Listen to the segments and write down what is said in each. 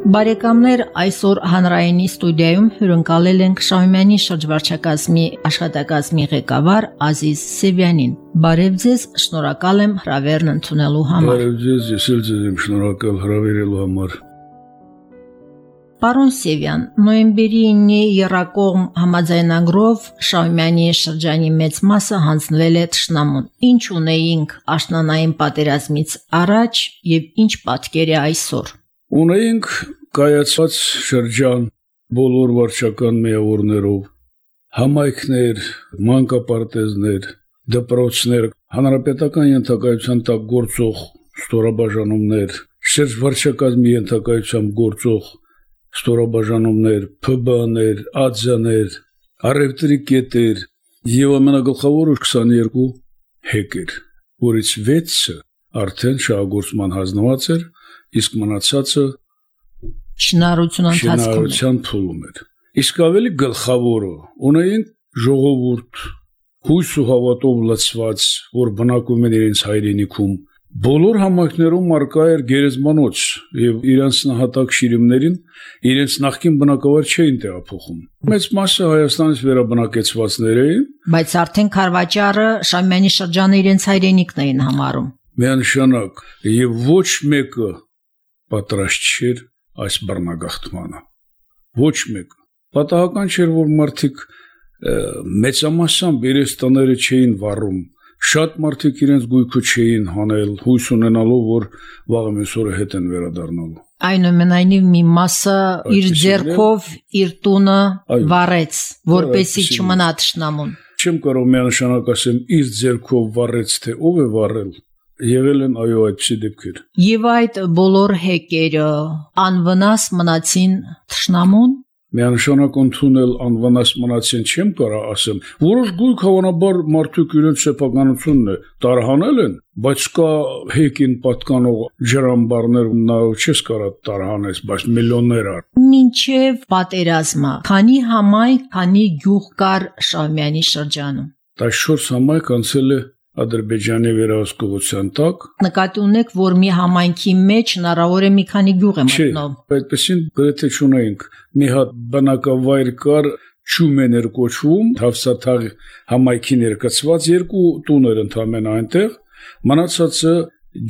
Բարեկամներ, այսօր հանրայինի ստուդիայում հյուրընկալել ենք Շահումյանի շրջվարչակազմի աշխատակազմի ղեկավար Ազիզ Սևյանին։ Բարև ձեզ, շնորհակալ եմ հրավերն ընդունելու համար։ Բարև ձեզ, ես էլ ձեզ եմ շնորհակալ հրավերելու համար։ Պարոն Սևյան, նոյեմբերի 9-ի Երակողմ համաձայնագրով Շահումյանի շրջանի մեծ մասը հանձնվել է Թշնամուն։ Ինչ ունեինք աշնանային պատերազմից առաջ եւ ինչ պատկեր է այսօր։ Ունեինք կայացած շրջան բոլոր վարչական միավորներով, համայնքներ, մանկապարտեզներ, դպրոցներ, հանրապետական ենթակայության տակ գործող ստորաբաժանումներ, շրջվարչակազմի ենթակայությամբ գործող ստորաբաժանումներ, ՓԲ-ներ, ԱՁ-ներ, առևտրի կետեր եւ ամենագլխավորը 22 հեկեր, որից 6-ը արդեն շահագործման հանձնված էր, իսկ մնացածը շինարարության ընթացքում շինարարության փուլում էր։ Իսկ ավելի գլխավորը ունեին ժողովուրդ հույս ու հավատով լցված, որ բնակում են իրենց հայրենիքում Բոլոր համայնքներում արկա էր գերեզմանոց եւ իրանց նահատակ շիրիմներին իրենց նախկին բնակավար չէին տեղափոխում։ Մեծ մասը Հայաստանից վերաբնակեցվածներ էին, բայց արդեն Խարվաճարը Շամյանի շրջանը իրենց հայրենիքն էին համարում։ Միանշանակ եւ ոչ մեկը պատրաստ չէր այս բռնագաղթմանը։ Ոչ մեկ։ Պատահական չէր, որ մարդիկ մեծամասամբ իրենց տները չէին վառում։ Շատ մարդիկ իրենց գույքը չէին հանել, հույս ունենալով, որ վաղը մեսօրը հետ են վերադառնալու։ Այնուամենայնիվ մի մասը իր ձեռքով իր տունը վառեց, որպեսի չմնա թշնամուն։ Չեմ կարող միանշանակ ասեմ իր ձեռքով վառեց, թե ով է վառել, եղել են այո այդպիսի դեպքեր։ Եվ այդ բոլոր հեկերը անվնաս մնացին թշնամուն միանշանակ ընդունել անվնաս մնացին չեմ կարա ասեմ որոշ գույք հավանաբար մարդիկ իրենց սեփականությունն է տարհանել են բայց կա հեկին պատկանող ջրամբարներ նաեւ չես կարա տարհանես բայց միլիոններ ար մինչև պատերազմը քանի համայնք քանի գյուղ կար Շամյանի շրջանում 14 համայնք անցել է Ադրբեջանի վերահսկողության տակ։ Նկատի ունեք, որ մի համայնքի մեջ հնարավոր է մի քանի գյուղ է մտնում։ Չէ, այդպեսին գրեթե չունենք։ Մի հատ բնակավայր կար Չումեն էր կոչվում, Թավսաթաղ համայնքի ներկծված երկու տուներ ընդամենը այնտեղ, մնացածը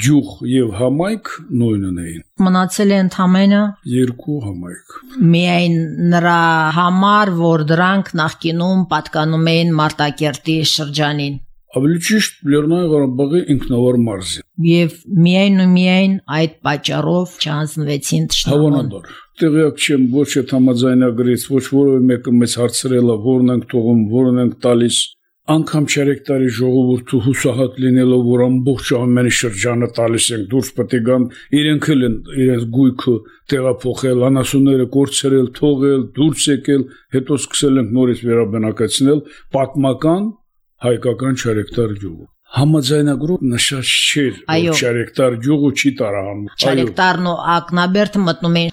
ջուխ եւ համայնք նույնն էին։ Մնացել է ընդամենը երկու համայնք։ Միայն նրա համար, որ դրանք նախկինում պատկանում էին Մարտակերտի շրջանին ավելի ճիշտ Լեռնային Ղարաբաղի ինքնավար մարզի։ Եվ միայն ու միայն այդ պատճառով չանձնվեցին թշնամուն։ Հավանաբար։ Տեղյակ չեմ ոչ այդ համաձայնագրից, ոչ որևէ մեկը մեծ հարցրել է, որն ենք թողում, որն ենք տալիս անգամ 3 տարի ժողովուրդը հուսահատ լինելով որ ամբողջ ամենի շրջանը տալիս են դուրս պետք է գան իրենք էլ են իրենց գույքը տեղափոխել անասունները կորցրել թողել դուրս եկել հետո սկսել են նորից վերաբնակեցնել պատմական հայկական Չարեկտար գյուղը։ Համաձայնագրով նշած չէր, որ Չարեկտար գյուղը չի տարահանում։ Չարեկտարն ու Ակնաբերդը մտնում էին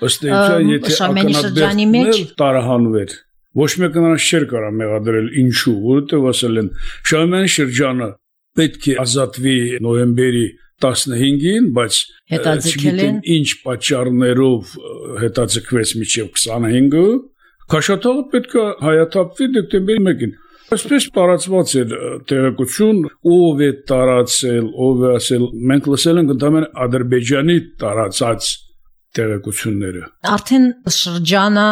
Շամենի շրջանի մեջ տարահանվեր, ոչ մեկը նրանց չէր կարա մեղադրել ինչու, որովհետև ասել են Շամենի շրջանը պետք է ազատվի նոյեմբերի 15-ին, բայց չգիտեն ինչ պատճառներով հետաձգվեց միջև 25-ը, Քաշաթաղը պետք է հայաթափվի դեկտեմբերի 1-ին։ Այսպես տարածված էր տեղեկություն, ով է տարածել, ով է ասել, մենք լսել ենք ընդհանրապես Ադրբեջանի տարածած տեղեկությունները։ Արդեն շրջանը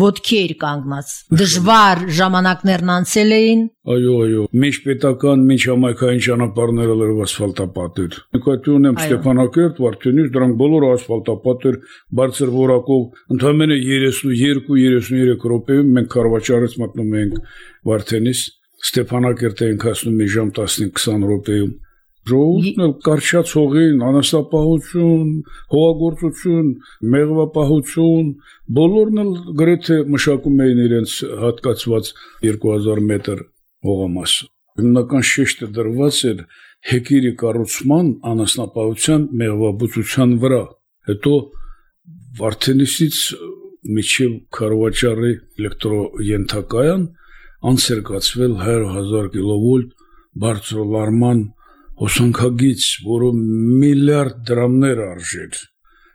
ոդքի էր կանգնած։ Դժվար ժամանակներն անցել էին։ Այո, այո, միջ պետական, միջ համայնքային ճանապարհները լրիվ ասֆալտապատ էր։ Նկատի ունեմ Ստեփանակերտ, Վարդենից, դրանք բոլորը ասֆալտապատ էր, բարձր որակով, ընդհանրապես 32-33 րոպեում մենք Խարվաճարից մտնում ենք Վարդենից, Ստեփանակերտ ենք հասնում մի ժամ 15-20 րոպեում Ժողովուրդն էլ կարճած հողին, անաստապահություն, հողագործություն, մեղվապահություն, բոլորն էլ գրեթե մշակում էին իրենց հատկացված 2000 մետր հողամասը։ Հիմնական շեշտը դրված էր հեկիրի կառուցման անասնապահության մեղվաբուծության վրա։ Հետո Վարդենիսից միջև Քարվաճարի էլեկտրոյենթակայան անցերկացվել 100.000 կիլովոլտ բարձրալարման հոսանքագիծ, որը միլիարդ դրամներ արժեր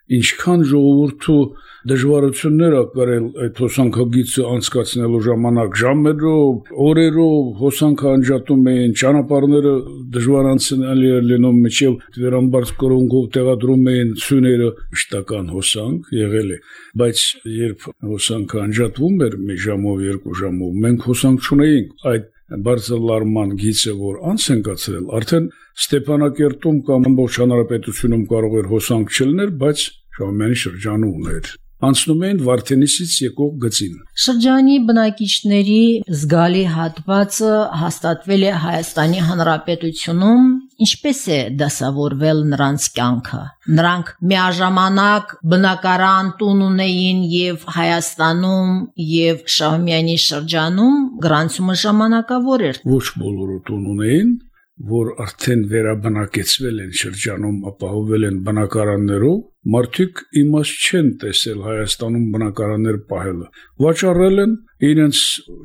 ինչքան ժողովուրդու դժվարություններ ա կրել այդ հոսանքագիծը անցկացնելու ժամանակ ժամերով, օրերով հոսանքը անջատում էին, ճանապարհները դժվար անցնելի էր լինում միջև վերամբարձ կորոնգով տեղադրում էին ցուները մշտական հոսանք եղել է բայց երբ հոսանքը անջատվում էր մի ժամով երկու ժամով մենք հոսանք չունեինք այդ բարձրալարման գիծը որ անց են կացրել արդեն Ստեփանակերտում կամ ամբողջ հանրապետությունում կարող էր հոսանք չլներ, բայց Շահումյանի շրջանում ուներ անցնում են Վարդենիսից եկող գծին։ Շրջանի բնակիչների զգալի հատվածը հաստատվել է Հայաստանի Հանրապետությունում, ինչպես է դասավորվել նրանց կյանքը։ Նրանք միաժամանակ բնակարան տուն ունեին եւ Հայաստանում եւ Շահումյանի շրջանում գրանցումը ժամանակավոր էր։ Ոչ բոլորը տուն ունեին, որ արդեն վերաբնակեցվել են շրջանում, ապահովել են բնակարաններով, մարդիկ իմաստ չեն տեսել Հայաստանում բնակարաններ պահելը։ Վաճառել են իրենց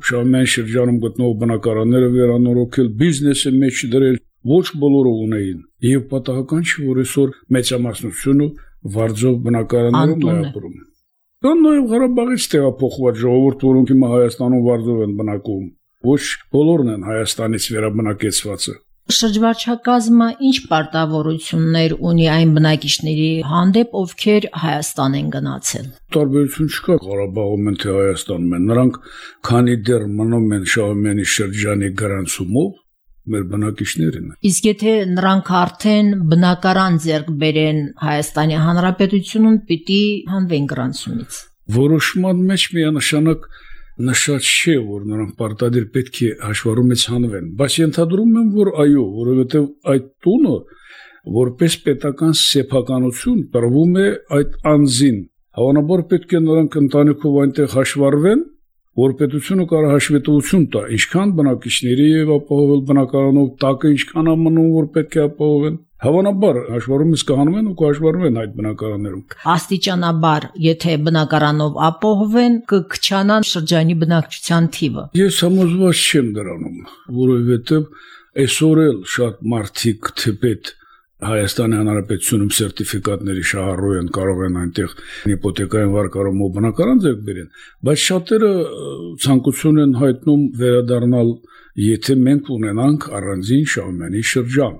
շամեն շրջանում գտնող բնակարանները վերանորոգել, բիզնեսը մեջ դրել, ոչ բոլորը ունեին։ Եվ պատահական չէ, որ այսօր մեծամասնությունը վարձով բնակարաններում է ապրում։ Դա նաև Ղարաբաղից տեղափոխված ժողովուրդ, որոնք հիմա Հայաստանում վարձով են բնակվում։ Ոչ բոլորն են Հայաստանից վերաբնակեցվածը շրջվարչակազմը ինչ պարտավորություններ ունի այն բնակիչների հանդեպ, ովքեր Հայաստան են գնացել։ Տարբերություն չկա Ղարաբաղում են թե Հայաստանում են։ Նրանք քանի դեռ մնում են Շահումյանի շրջանի գրանցումով, մեր բնակիչներն են։ Իսկ եթե նրանք արդեն բնակարան ձեռք բերեն Հայաստանի Հանրապետությունում, պիտի հանվեն գրանցումից։ Որոշման մեջ միանշանակ նշած չէ, որ նրանք պարտադիր պետք է հաշվառումից հանվեն, բայց ենթադրում եմ, որ այո, որովհետև այդ տունը որպես պետական սեփականություն տրվում է այդ անձին։ Հավանաբար պետք է նրանք ընտանիքով այնտեղ հաշվառվեն, որ պետությունը կարող հաշվետվություն տա, ինչքան բնակիչների եւ ապահովել բնակարանով տակը ինչքան ամնում որ պետք է ապահովեն։ Հավանաբար հաշվառումից կհանում են ու կհաշվառում են այդ բնակարաններում։ Աստիճանաբար, եթե բնակարանով ապահովեն, կքչանան շրջանի բնակչության թիվը։ Ես համոզված չեմ դրանում, որովհետև այսօր էլ շատ մարդիկ թեպետ Հայաստանի Հանրապետությունում սերտիֆիկատների շահառու են կարող են այնտեղ հիպոթեկային վարկարումով բնակարան ձեռք բերեն, բայց շատերը ցանկություն են հայտնում վերադառնալ, եթե մենք ունենանք առանձին Շահումյանի շրջան։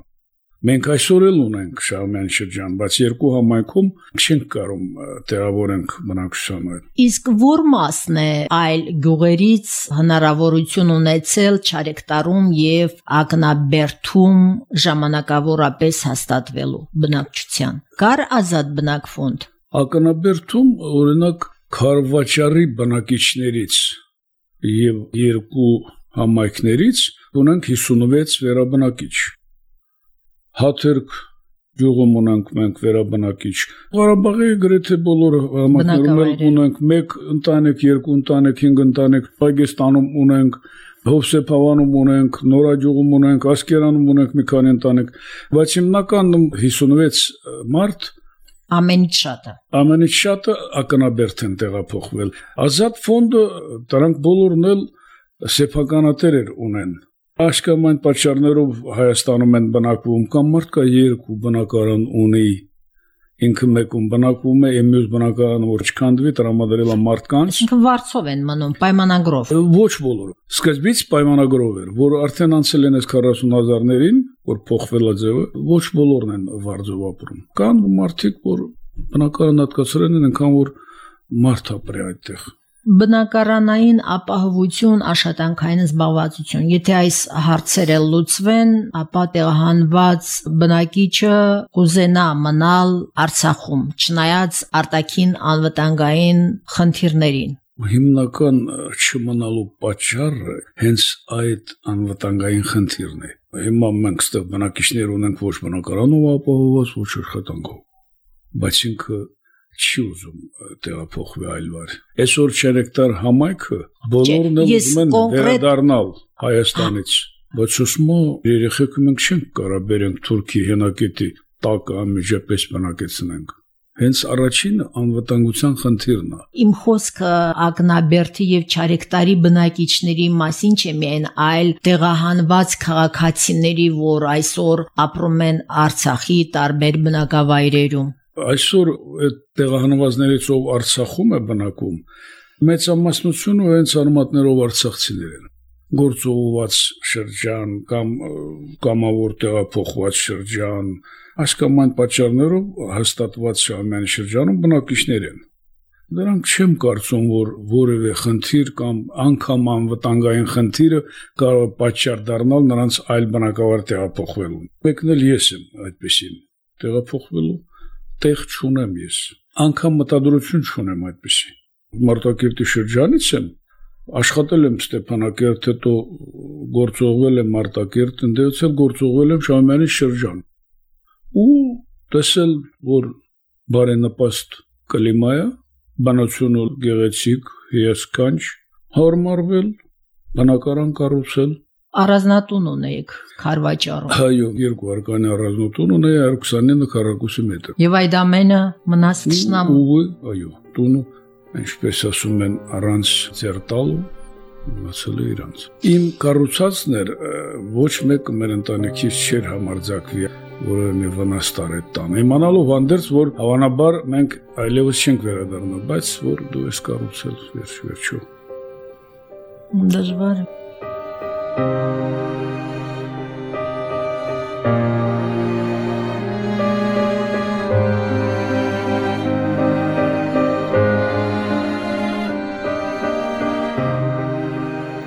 Մենք այսօր էլ ունենք Շահումյան շրջան, բայց երկու համայնքում չենք կարող տեղավորենք բնակչությանը։ Իսկ որ մասն է այլ գյուղերից հնարավորություն ունեցել Չարեկտարում եւ Ակնաբերթում ժամանակավորապես հաստատվելու բնակչության։ Կար ազատ բնակֆոնդ։ Ակնաբերթում օրինակ Խարվաճարի բնակիչներից եւ երկու համայնքներից ունենք 56 վերաբնակիչ հաթերք գյուղում ունենք մենք վերաբնակիչ։ Ղարաբաղի գրեթե բոլոր համակարգում ունենք մեկ ընտանիք, երկու ընտանիք, հինգ ընտանիք, Պագեստանում ունենք, Հովսեփավանում ունենք, Նորաջյուղում ունենք, Ասկերանում ունենք մի քանի ընտանիք, բայց հիմնականում 56 մարդ ամենից շատը ամենից շատը ակնաբերդ են տեղափոխվել ազատ ֆոնդը դրանք բոլորն էլ սեփականատերեր ունեն Աշկամ այն պատճառներով Հայաստանում են բնակվում կամ մարդ կա երկու բնակարան ունի ինքը մեկում բնակվում է, մյուս բնակարանը որ չքանդվի տրամադրելա մարդկանց։ Ինքը վարձով են մնում պայմանագրով։ Ոչ բոլորը։ Սկզբից պայմանագրով էր, որ արդեն անցել են այս 40000-ներին, որ փոխվել է ձևը, ոչ բոլորն են վարձով ապրում։ Կան մարդիկ, որ բնակարան հատկացրել են, այնքան որ մարդ ապրի այդտեղ բնակարանային ապահովություն, աշխատանքային զբաղվածություն։ Եթե այս հարցերը լուծվեն, ապա տեղահանված բնակիչը կուզենա մնալ Արցախում, չնայած արտաքին անվտանգային խնդիրներին։ հիմնական չմնալու պատճառը հենց այդ անվտանգային խնդիրն է։ Հիմա մենք ստեղ բնակիչներ ունենք ոչ բնակարանով ապահովված, ոչ աշխատանքով։ Բայց ինքը չի ուզում տեղափոխվի այլ վար։ Այսօր 3 հեկտար համայնքը բոլորն էլ ուզում են վերադառնալ Հայաստանից, բայց ուսմո երեխեքը մենք չենք կարող բերենք Թուրքի հենակետի տակ անմիջապես բնակեցնենք հենց առաջինը անվտանգության խնդիրն է։ Իմ խոսքը Ագնաբերդի եւ Չարեկտարի բնակիչների մասին չէ միայն, այլ տեղահանված քաղաքացիների, որ այսօր ապրում են Արցախի տարբեր բնակավայրերում։ Այսօր այդ տեղահանվածներից ով Արցախում է բնակում, մեծամասնությունը հենց արմատներով արցախցիներ են. Գործողված շրջան կամ կամավոր տեղափոխված շրջան, Այսքան պատճառներով հաստատված Շահումյանի շրջանում բնակիչներ են։ Դրանք չեմ կարծում, որ որևէ խնդիր կամ անգամ անվտանգային խնդիրը կարող պատճառ դառնալ նրանց այլ բնակավար տեղափոխվելուն։ Մեկն էլ ես եմ այդպեսին տեղափոխվելու տեղ չունեմ ես։ Անկամ մտադրություն չունեմ այդպեսի։ Մարտակերտի շրջանից եմ, աշխատել եմ Ստեփանակերտ, հետո գործողվել եմ Մարտակերտ, ընդդեմ էլ գործողվել եմ Շահումյանի շրջան ու տեսել, որ բարենպաստ կլիմա է, բանությունը գեղեցիկ, հիասքանչ, հարմարվել, բնակարան կառուցել Առանձնատուն ունեիք Խարվաճարում։ Այո, երկու արկանի առանձնատուն ունեի 129 քառակուսի մետր։ Եվ այդ ամենը մնաց ճշնամ։ Ու այո, տունը, ինչպես ասում են, առանց ձերտալու մնացել է իրանց։ Իմ կառուցածն էր ոչ մեկը մեր ընտանիքից չէր համարձակվի որը մի վնաս տարեց տան։ Իմանալով հանդերձ, որ հավանաբար մենք այլևս չենք վերադառնա, բայց որ դու ես կառուցել վերջ վերջո։ Դժվար է։ thank you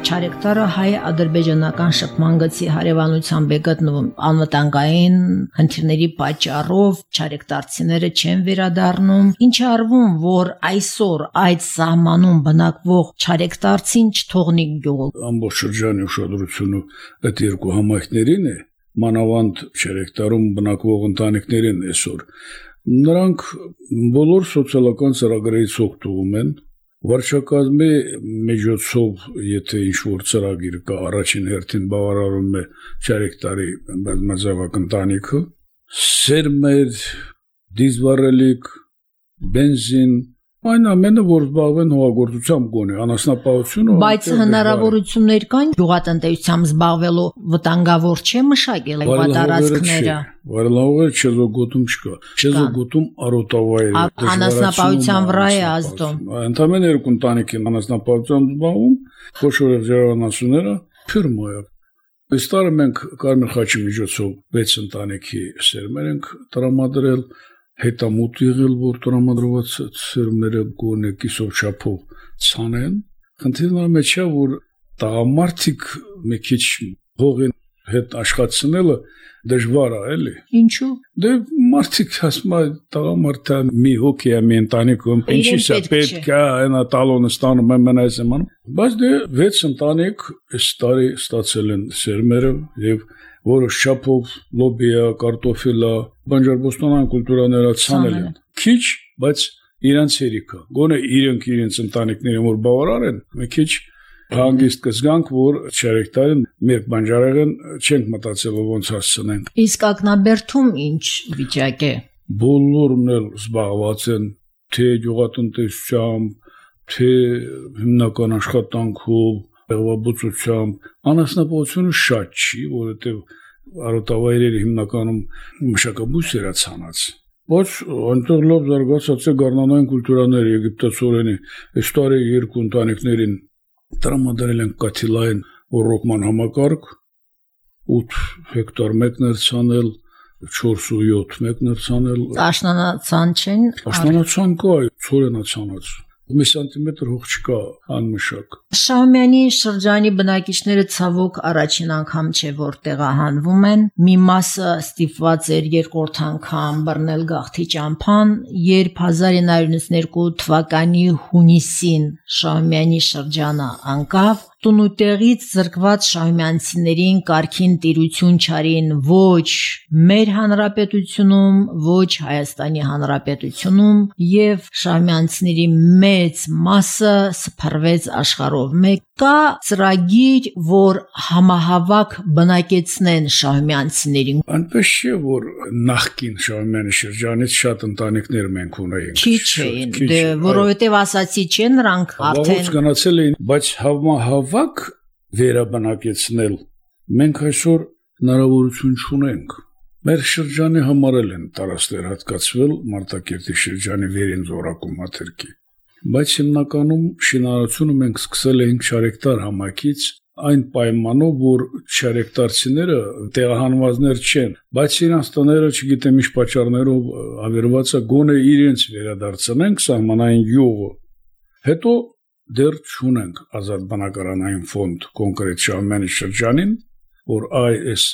Չարեկտարը հայ-ադրբեջանական շփման գծի հարևանությամբ է գտնվում։ Անվտանգային խնդիրների պատճառով չարեկտարցիները չեն վերադառնում։ Ինչ արվում, որ այսօր այդ սահմանում բնակվող չարեկտարցին չթողնի գյուղը։ Ամբողջ շրջանի ուշադրությունը այդ երկու համայնքներին է, մանավանդ չարեկտարում բնակվող ընտանիքներին այսօր։ Նրանք բոլոր սոցիալական ծրագրերից օգտվում են, Վարչակազմի միջոցով, եթե ինչ որ ծրագիր կա, առաջին հերթին բավարարում է 3 տարի բազմազավակ ընտանիքը, սերմեր, դիզվառելիք, բենզին, Այն ամենը, որ զբաղվեն հողագործությամբ գոնե, անասնապահությունը, բայց հնարավորություններ կան գյուղատնտեսությամբ զբաղվելու վտանգավոր չէ մշակել այդ տարածքները։ Վարելավը չեզոգոտում չկա։ Չեզոգոտում արոտավայր է։ Անասնապահության վրա է ազդում։ Ընդամենը երկու ընտանիք են անասնապահությամբ զբաղվում, խոշոր ժողովրդանացուները ֆիրմայա։ Այս տարի մենք Կարմիր խաչի միջոցով 6 ընտանիքի սերմեր ենք տրամադրել հետամուտ եղել, որ տրամադրված սերմերը գոնե կիսով չափով ցանեն։ Խնդիրն մեջ է, որ տղամարդիկ մի քիչ հողին հետ աշխատցնելը դժվար է, էլի։ Ինչու։ Դե մարդիկ ասում են տղամարդը մի հոգի է մի ընտանիքում, ինչի՞ է պետք է այնա տալոնը ստանում եմ մնայս եմ։ Բայց դե 6 ընտանիք այս տարի ստացել են սերմերը եւ որոշ չափով լոբիա, կարտոֆիլա, բանջարբոստանային կուլտուրաները ցանել են։ Քիչ, բայց իրանց երիկա։ Գոնե իրենք իրենց ընտանիքներին որ բավարար են, մի քիչ հանգիստ կզգանք, որ 3 տարին մեր բանջարեղեն չենք մտածել ոնց հասցնենք։ Իսկ ակնաբերթում ինչ վիճակ է։ Բոլորն էլ զբաղված են թե գյուղատնտեսությամբ, թե հիմնական աշխատանքով, տեղաբուծությամբ անասնապահությունը շատ չի, որովհետև արոտավայրերը հիմնականում մշակաբույս երացանած։ Ոչ այնտեղ լավ զարգացած է գառնանային կուլտուրաները եգիպտացորենի։ Այս տարի երկու ընտանիքներին տրամադրել են կաթիլային ռոկման համակարգ 8 հեկտար մեկներ ցանել 4 ու 7 մեկներ ցանել աշնանացան չեն աշնանացան կա ցորենացանած մի սանտիմետր հող չկա անմշակ։ Շահումյանի շրջանի բնակիչները ցավոք առաջին անգամ չէ որ տեղահանվում են։ Մի մասը ստիպված էր երկրորդ անգամ բռնել գաղթի ճամփան, երբ 1992 թվականի հունիսին Շահումյանի շրջանը անկավ տունուտեղից զրկված շահումյանցիներին կարքին տիրություն չարին ոչ մեր հանրապետությունում, ոչ Հայաստանի հանրապետությունում եւ շահումյանցիների մեծ մասը սփռվեց աշխարհով։ Մեկ կա ծրագիր, որ համահավաք բնակեցնեն շահումյանցիներին։ Անպես չէ, որ նախքին Շահումյանի շրջանից շատ ընտանիքներ մենք ունեինք։ Քիչ էին, դե որովհետեւ ասացի չէ նրանք արդեն գնացել էին, բայց համահավաք վերաբնակեցնել. Մենք այսօր հնարավորություն չունենք։ Մեր շրջանի համարել են տարածքներ հատկացվել Մարտակերտի շրջանի վերին զորակում հաթերքի բայց հիմնականում շինարարությունը մենք սկսել էինք 4 հեկտար համակից այն պայմանով, որ 4 հեկտարցիները տեղահանվածներ չեն, բայց իրանց տները, չգիտեմ ինչ պատճառներով ավերված է գոնե իրենց վերադարձնենք սահմանային յուղը։ Հետո դեռ չունենք ազատ բնակարանային ֆոնդ կոնկրետ Շահումյանի շրջանին, որ այս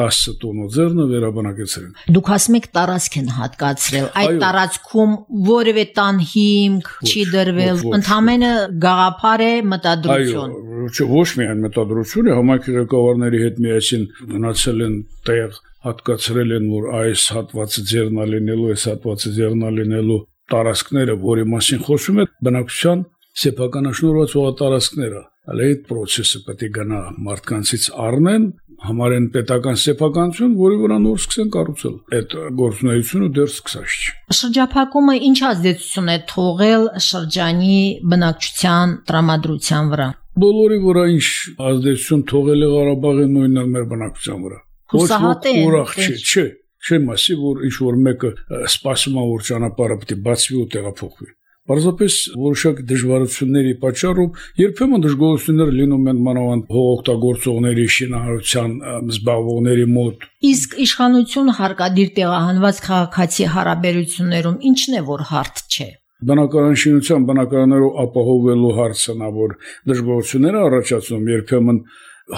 10 տոնո ձեռնը վերաբնակեցրել։ Դուք ասում եք տարածք են հատկացրել։ Այդ տարածքում որևէ տան հիմք չի դրվել, ընդհանրապես գաղափար է մտադրություն։ Այո, ոչ միայն մտադրություն է, համայնքի ղեկավարների հետ միասին գնացել են տեղ հատկացրել են, որ այս հատվածը ձեռնա լինելու, այս հատվածը ձեռնա լինելու տարածքները, որի մասին խոսում է, բնակչության սեփականաշնորհված հողատարածքները։ Հələ այդ process-ը պետք է գնա մարդկանցից առնեն, համարեն պետական սեփականություն, որի վրա նոր սկսեն կառուցել։ Այդ գործունեությունը դեռ սկսած չի։ Շրջափակումը ինչ ազդեցություն է թողել շրջանի բնակչության տրամադրության վրա։ Բոլորի վրա ինչ ազդեցություն թողել է Ղարաբաղի նույնն մեր բնակչության վրա։ Ոչ ուրախ չէ, չէ։ Չեմ ասի, որ ինչ որ մեկը սպասում է, որ ճանապարհը պետք է բացվի ու տեղափոխվի։ Պարզապես որոշակի դժվարությունների պատճառով երբեմն դժգոհություններ լինում են մանավանդ հողօգտագործողների շինարարության զբաղվողների մոտ։ Իսկ իշխանություն հարկադիր տեղահանված քաղաքացի հարաբերություններում ինչն է որ հարթ չէ։ Բնակարան շինության բնակարաններով ապահովելու հարցը նա որ դժգոհություններ առաջացնում երբեմն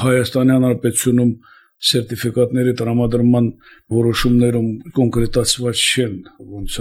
Հայաստանի Հանրապետությունում սերտիֆիկատների տրամադրման որոշումներում կոնկրետացված չեն, ոնց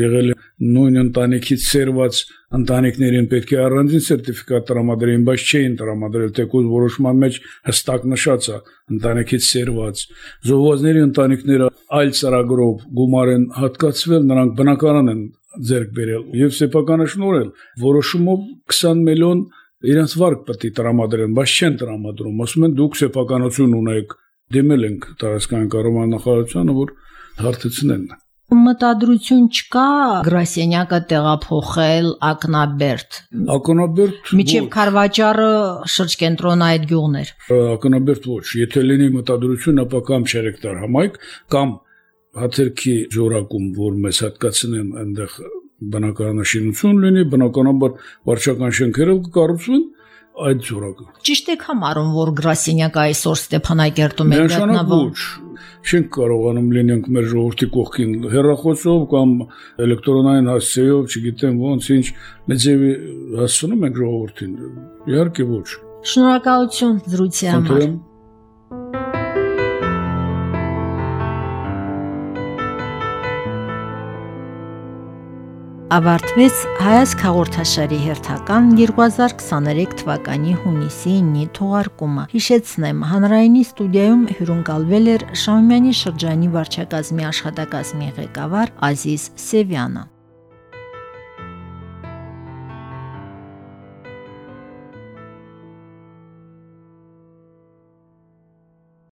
եղել նույն ընտանիքից ծերված ընտանիքներին պետք է առանձին սերտիֆիկատ տրամադրեին, բայց չէին տրամադրել, թեկուզ որոշման մեջ հստակ նշած է ընտանիքից ծերված։ Զոհվածների ընտանիքները այլ ծրագրով գումար են հատկացվել, նրանք բնակարան են ձեռք բերել եւ սեփականաշնորհել որոշումով 20 միլիոն իրենց վարկ պետք է տրամադրեն, բայց չեն տրամադրում։ Ասում են դուք սեփականություն ունեք, դիմել ենք տարածքային կառավարման նախարարությանը, որ հարթեցնեն։ Մտադրություն չկա Գրասենյակը տեղափոխել Ակնաբերդ։ Ակնաբերդ Միջև Խարվաճարը շրջկենտրոն այդ գյուղներ։ Ակնաբերդ ոչ, եթե լինի մտադրություն, ապա կամ 3 հեկտար համայնք կամ հաթերքի ժորակում, որ մեզ հատկացնեն այնտեղ բնակարանաշինություն լինի, բնականաբար վարչական շենքերը կկառուցվեն, այդ զորակը։ Ճիշտ եք համարում, որ Գրասենյակը այսօր Ստեփանակերտում է գտնվում։ Չենք կարողանում լինենք մեր ժողովրդի կողքին հերախոսով կամ էլեկտրոնային հասցեով, չգիտեմ ոնց ինչ մեծեւի հասցնում ենք ժողովրդին։ Իհարկե ոչ։ Շնորհակալություն զրույցի համար։ Խնդրեմ ավարտվեց հայացք հաղորդաշարի հերթական 2023 թվականի հունիսի 9-ի թողարկումը։ Հիշեցնեմ, հանրայինի ստուդիայում հյուրընկալվել էր Շահումյանի շրջանի վարչակազմի աշխատակազմի ղեկավար Ազիզ Սևյանը։